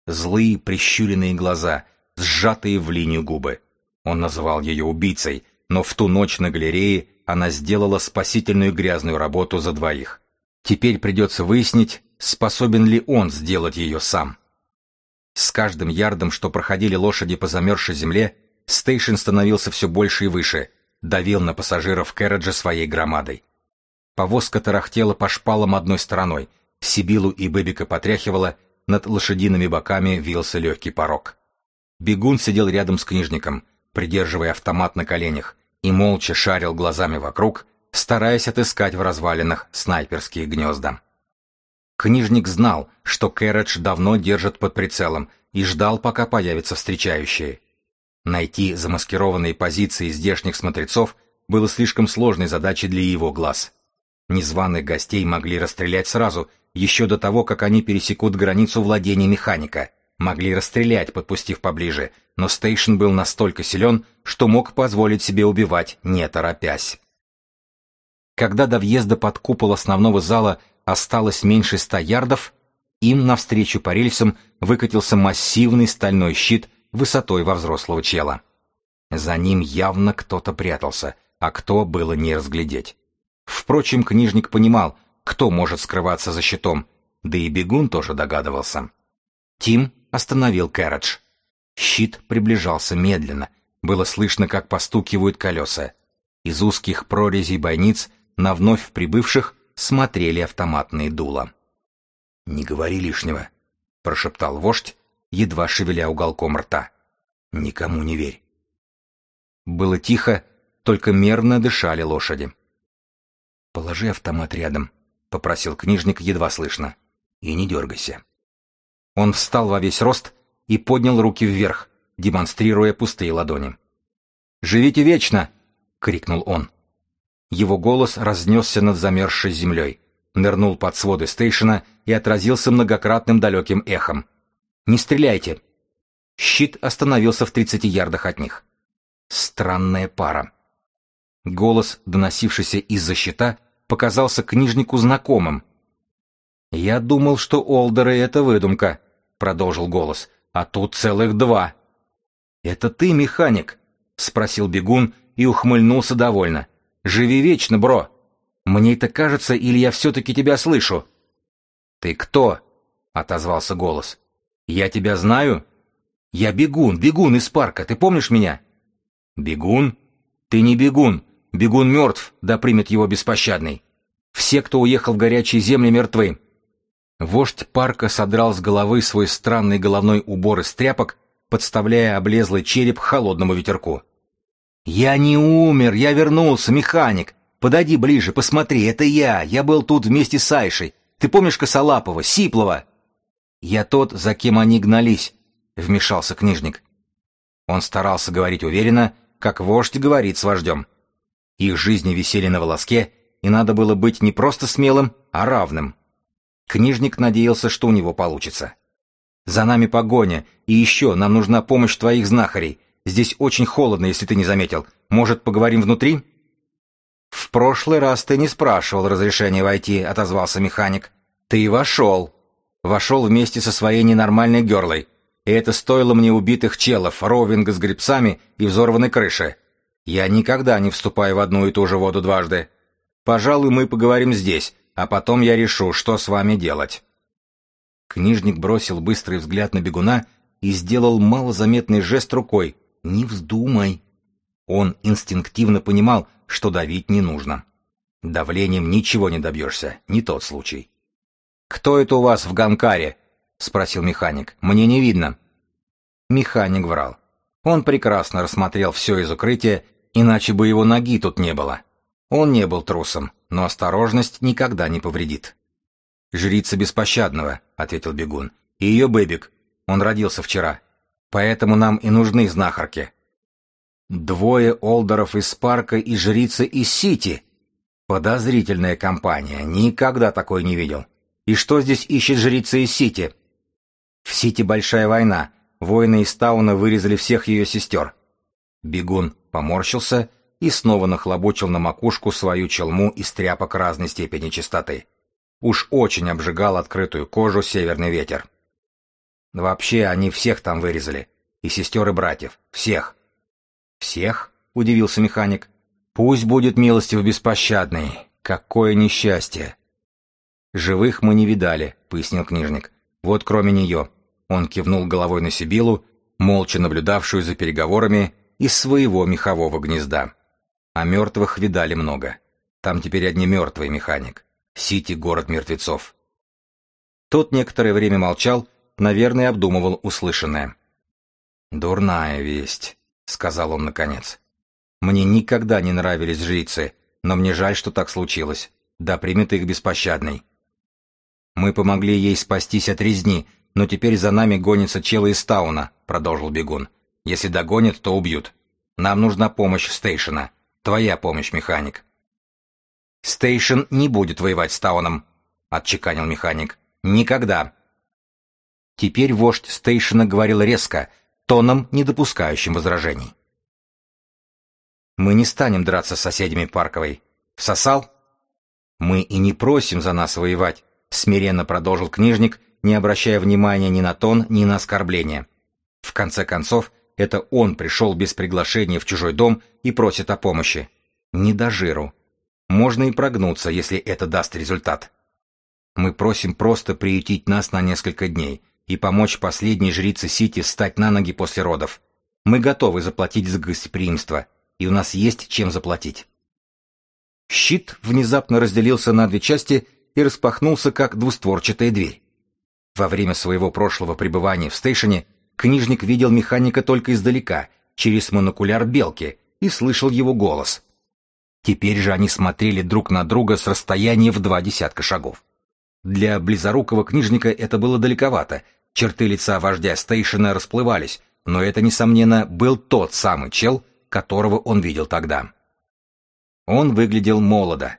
Злые, прищуренные глаза, сжатые в линию губы. Он называл ее убийцей, но в ту ночь на галерее она сделала спасительную грязную работу за двоих. Теперь придется выяснить, способен ли он сделать ее сам. С каждым ярдом, что проходили лошади по замерзшей земле, Стейшн становился все больше и выше, давил на пассажиров Кэрриджа своей громадой. Повозка тарахтела по шпалам одной стороной, Сибилу и Бэбика потряхивала, над лошадиными боками вился легкий парок. Бегун сидел рядом с книжником, придерживая автомат на коленях, и молча шарил глазами вокруг, стараясь отыскать в развалинах снайперские гнезда. Книжник знал, что Кэрридж давно держит под прицелом и ждал, пока появятся встречающие. Найти замаскированные позиции здешних смотрецов было слишком сложной задачей для его глаз. Незваных гостей могли расстрелять сразу, еще до того, как они пересекут границу владения механика. Могли расстрелять, подпустив поближе, но Стейшн был настолько силен, что мог позволить себе убивать, не торопясь. Когда до въезда под купол основного зала осталось меньше ста ярдов, им навстречу по рельсам выкатился массивный стальной щит высотой во взрослого чела. За ним явно кто-то прятался, а кто было не разглядеть. Впрочем, книжник понимал, кто может скрываться за щитом, да и бегун тоже догадывался. Тим остановил Кэрридж. Щит приближался медленно, было слышно, как постукивают колеса. Из узких прорезей бойниц на вновь прибывших смотрели автоматные дула. «Не говори лишнего», — прошептал вождь, едва шевеля уголком рта. «Никому не верь». Было тихо, только мерно дышали лошади. «Положи автомат рядом», — попросил книжник едва слышно. «И не дергайся». Он встал во весь рост и поднял руки вверх, демонстрируя пустые ладони. «Живите вечно!» — крикнул он. Его голос разнесся над замерзшей землей, нырнул под своды стейшена и отразился многократным далеким эхом. «Не стреляйте!» Щит остановился в тридцати ярдах от них. Странная пара. Голос, доносившийся из-за щита, показался книжнику знакомым. «Я думал, что Олдеры — это выдумка», — продолжил голос, — «а тут целых два». «Это ты, механик?» — спросил бегун и ухмыльнулся довольно. «Живи вечно, бро! Мне это кажется, или я все-таки тебя слышу?» «Ты кто?» — отозвался голос. «Я тебя знаю?» «Я бегун, бегун из парка, ты помнишь меня?» «Бегун? Ты не бегун. Бегун мертв, да примет его беспощадный. Все, кто уехал в горячие земли, мертвы». Вождь парка содрал с головы свой странный головной убор из тряпок, подставляя облезлый череп холодному ветерку. «Я не умер, я вернулся, механик. Подойди ближе, посмотри, это я. Я был тут вместе с Айшей. Ты помнишь Косолапова, Сиплова?» «Я тот, за кем они гнались», — вмешался книжник. Он старался говорить уверенно, как вождь говорит с вождем. Их жизни висели на волоске, и надо было быть не просто смелым, а равным. Книжник надеялся, что у него получится. «За нами погоня, и еще нам нужна помощь твоих знахарей. Здесь очень холодно, если ты не заметил. Может, поговорим внутри?» «В прошлый раз ты не спрашивал разрешения войти», — отозвался механик. «Ты вошел. Вошел вместе со своей ненормальной герлой. И это стоило мне убитых челов, ровинга с грибцами и взорванной крыши. Я никогда не вступаю в одну и ту же воду дважды. Пожалуй, мы поговорим здесь, а потом я решу, что с вами делать». Книжник бросил быстрый взгляд на бегуна и сделал малозаметный жест рукой, не вздумай. Он инстинктивно понимал, что давить не нужно. Давлением ничего не добьешься, не тот случай. «Кто это у вас в Ганкаре?» — спросил механик. «Мне не видно». Механик врал. Он прекрасно рассмотрел все из укрытия, иначе бы его ноги тут не было. Он не был трусом, но осторожность никогда не повредит. «Жрица беспощадного», — ответил бегун. «И ее бэбик. Он родился вчера. Поэтому нам и нужны знахарки. Двое олдеров из парка и жрица из Сити. Подозрительная компания, никогда такой не видел. И что здесь ищет жрица из Сити? В Сити большая война, воины из Тауна вырезали всех ее сестер. Бегун поморщился и снова нахлобучил на макушку свою челму из тряпок разной степени чистоты. Уж очень обжигал открытую кожу северный ветер. Вообще, они всех там вырезали. И сестер, и братьев. Всех. Всех? Удивился механик. Пусть будет милостив беспощадный. Какое несчастье. Живых мы не видали, пояснил книжник. Вот кроме нее. Он кивнул головой на Сибилу, молча наблюдавшую за переговорами из своего мехового гнезда. А мертвых видали много. Там теперь одни мертвые, механик. Сити — город мертвецов. Тот некоторое время молчал, наверное, обдумывал услышанное. «Дурная весть», — сказал он наконец. «Мне никогда не нравились жрицы, но мне жаль, что так случилось. Да примет их беспощадный». «Мы помогли ей спастись от резни, но теперь за нами гонится челы из Тауна», — продолжил бегун. «Если догонят, то убьют. Нам нужна помощь Стейшена. Твоя помощь, механик». «Стейшен не будет воевать с Тауном», — отчеканил механик. «Никогда. Теперь вождь Стейшена говорил резко, тоном, не допускающим возражений. «Мы не станем драться с соседями Парковой. Всосал?» «Мы и не просим за нас воевать», — смиренно продолжил книжник, не обращая внимания ни на тон, ни на оскорбление. В конце концов, это он пришел без приглашения в чужой дом и просит о помощи. Не до жиру. Можно и прогнуться, если это даст результат. Мы просим просто приютить нас на несколько дней — и помочь последней жрице Сити встать на ноги после родов. Мы готовы заплатить за гостеприимство, и у нас есть чем заплатить. Щит внезапно разделился на две части и распахнулся, как двустворчатая дверь. Во время своего прошлого пребывания в стейшене книжник видел механика только издалека, через монокуляр белки, и слышал его голос. Теперь же они смотрели друг на друга с расстояния в два десятка шагов. Для близорукого книжника это было далековато, черты лица вождя Стейшена расплывались, но это, несомненно, был тот самый чел, которого он видел тогда. Он выглядел молодо,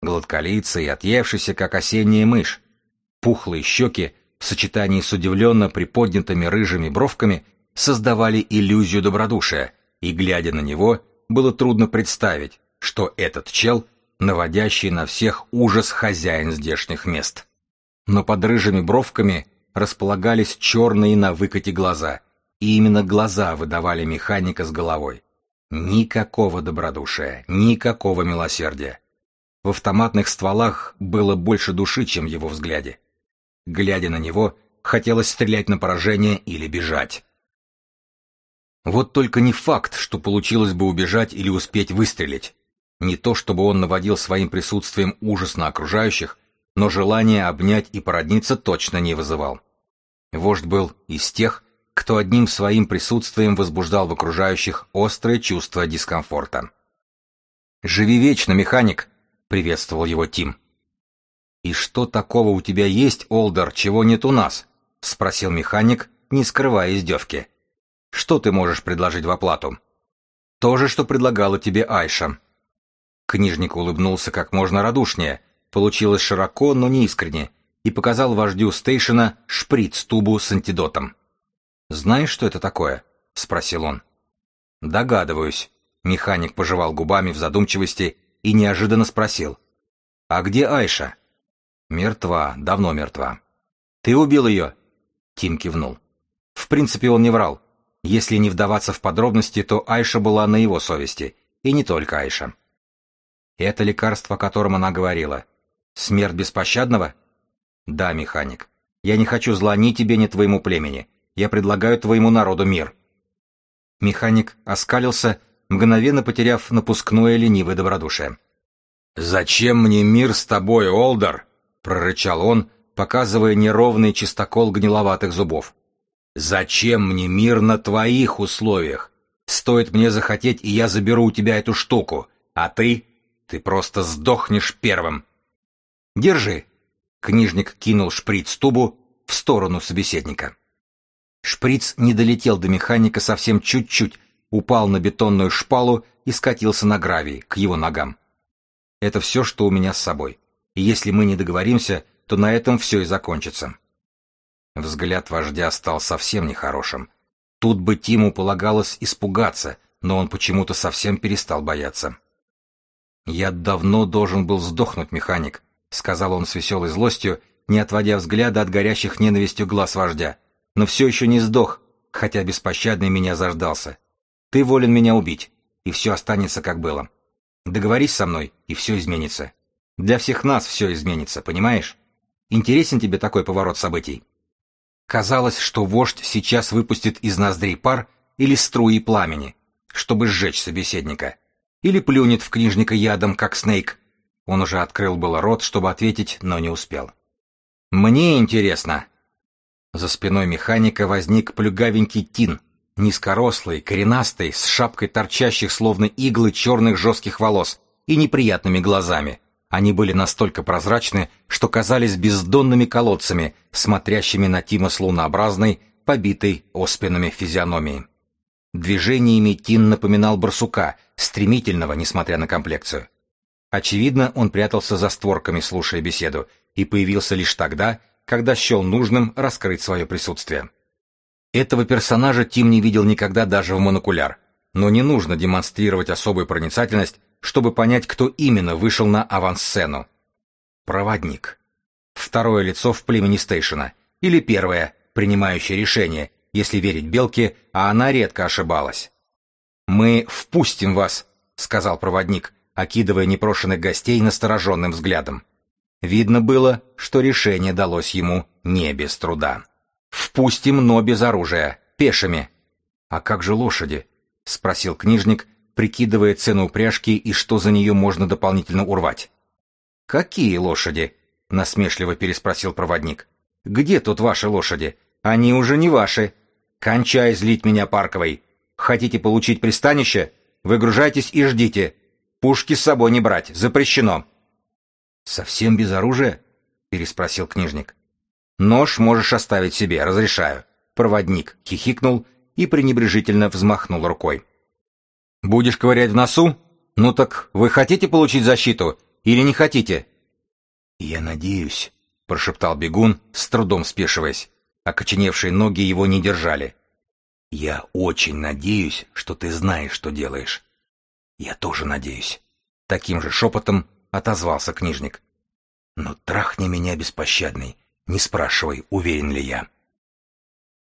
гладколицый отъевшийся, как осенняя мышь. Пухлые щеки в сочетании с удивленно приподнятыми рыжими бровками создавали иллюзию добродушия, и, глядя на него, было трудно представить, что этот чел — наводящий на всех ужас хозяин здешних мест. Но под рыжими бровками располагались черные на выкате глаза, и именно глаза выдавали механика с головой. Никакого добродушия, никакого милосердия. В автоматных стволах было больше души, чем его взгляде. Глядя на него, хотелось стрелять на поражение или бежать. Вот только не факт, что получилось бы убежать или успеть выстрелить. Не то, чтобы он наводил своим присутствием ужас на окружающих, но желание обнять и породниться точно не вызывал. Вождь был из тех, кто одним своим присутствием возбуждал в окружающих острое чувство дискомфорта. «Живи вечно, механик!» — приветствовал его Тим. «И что такого у тебя есть, Олдер, чего нет у нас?» — спросил механик, не скрывая издевки. «Что ты можешь предложить в оплату?» «То же, что предлагала тебе Айша». Книжник улыбнулся как можно радушнее, получилось широко, но не искренне, и показал вождю стейшена шприц-тубу с антидотом. «Знаешь, что это такое?» — спросил он. «Догадываюсь». Механик пожевал губами в задумчивости и неожиданно спросил. «А где Айша?» «Мертва, давно мертва». «Ты убил ее?» Тим кивнул. В принципе, он не врал. Если не вдаваться в подробности, то Айша была на его совести, и не только Айша. Это лекарство, о котором она говорила. Смерть беспощадного? Да, механик. Я не хочу зла ни тебе, ни твоему племени. Я предлагаю твоему народу мир». Механик оскалился, мгновенно потеряв напускное ленивое добродушие. «Зачем мне мир с тобой, Олдер?» — прорычал он, показывая неровный чистокол гниловатых зубов. «Зачем мне мир на твоих условиях? Стоит мне захотеть, и я заберу у тебя эту штуку, а ты... ты просто сдохнешь первым!» «Держи!» — книжник кинул шприц-тубу в сторону собеседника. Шприц не долетел до механика совсем чуть-чуть, упал на бетонную шпалу и скатился на гравий, к его ногам. Это все, что у меня с собой. И если мы не договоримся, то на этом все и закончится. Взгляд вождя стал совсем нехорошим. Тут бы Тиму полагалось испугаться, но он почему-то совсем перестал бояться. «Я давно должен был сдохнуть, механик», — сказал он с веселой злостью, не отводя взгляда от горящих ненавистью глаз вождя но все еще не сдох, хотя беспощадный меня заждался. Ты волен меня убить, и все останется как было. Договорись со мной, и все изменится. Для всех нас все изменится, понимаешь? Интересен тебе такой поворот событий? Казалось, что вождь сейчас выпустит из ноздрей пар или струи пламени, чтобы сжечь собеседника. Или плюнет в книжника ядом, как Снейк. Он уже открыл было рот, чтобы ответить, но не успел. «Мне интересно», за спиной механика возник плюгавенький Тин, низкорослый, коренастый, с шапкой торчащих словно иглы черных жестких волос и неприятными глазами. Они были настолько прозрачны, что казались бездонными колодцами, смотрящими на Тима с лунообразной, побитой оспинами физиономией. Движениями Тин напоминал барсука, стремительного, несмотря на комплекцию. Очевидно, он прятался за створками, слушая беседу, и появился лишь тогда, когда счел нужным раскрыть свое присутствие. Этого персонажа Тим не видел никогда даже в монокуляр, но не нужно демонстрировать особую проницательность, чтобы понять, кто именно вышел на авансцену. Проводник. Второе лицо в племени Стейшена. Или первое, принимающее решение, если верить Белке, а она редко ошибалась. «Мы впустим вас», — сказал проводник, окидывая непрошенных гостей настороженным взглядом. Видно было, что решение далось ему не без труда. «Впустим, но без оружия, пешими». «А как же лошади?» — спросил книжник, прикидывая цену упряжки и что за нее можно дополнительно урвать. «Какие лошади?» — насмешливо переспросил проводник. «Где тут ваши лошади? Они уже не ваши. Кончай злить меня, Парковой. Хотите получить пристанище? Выгружайтесь и ждите. Пушки с собой не брать, запрещено». «Совсем без оружия?» — переспросил книжник. «Нож можешь оставить себе, разрешаю». Проводник хихикнул и пренебрежительно взмахнул рукой. «Будешь ковырять в носу? Ну так вы хотите получить защиту или не хотите?» «Я надеюсь», — прошептал бегун, с трудом спешиваясь. Окоченевшие ноги его не держали. «Я очень надеюсь, что ты знаешь, что делаешь». «Я тоже надеюсь». Таким же шепотом отозвался книжник. «Но трахни меня беспощадный, не спрашивай, уверен ли я».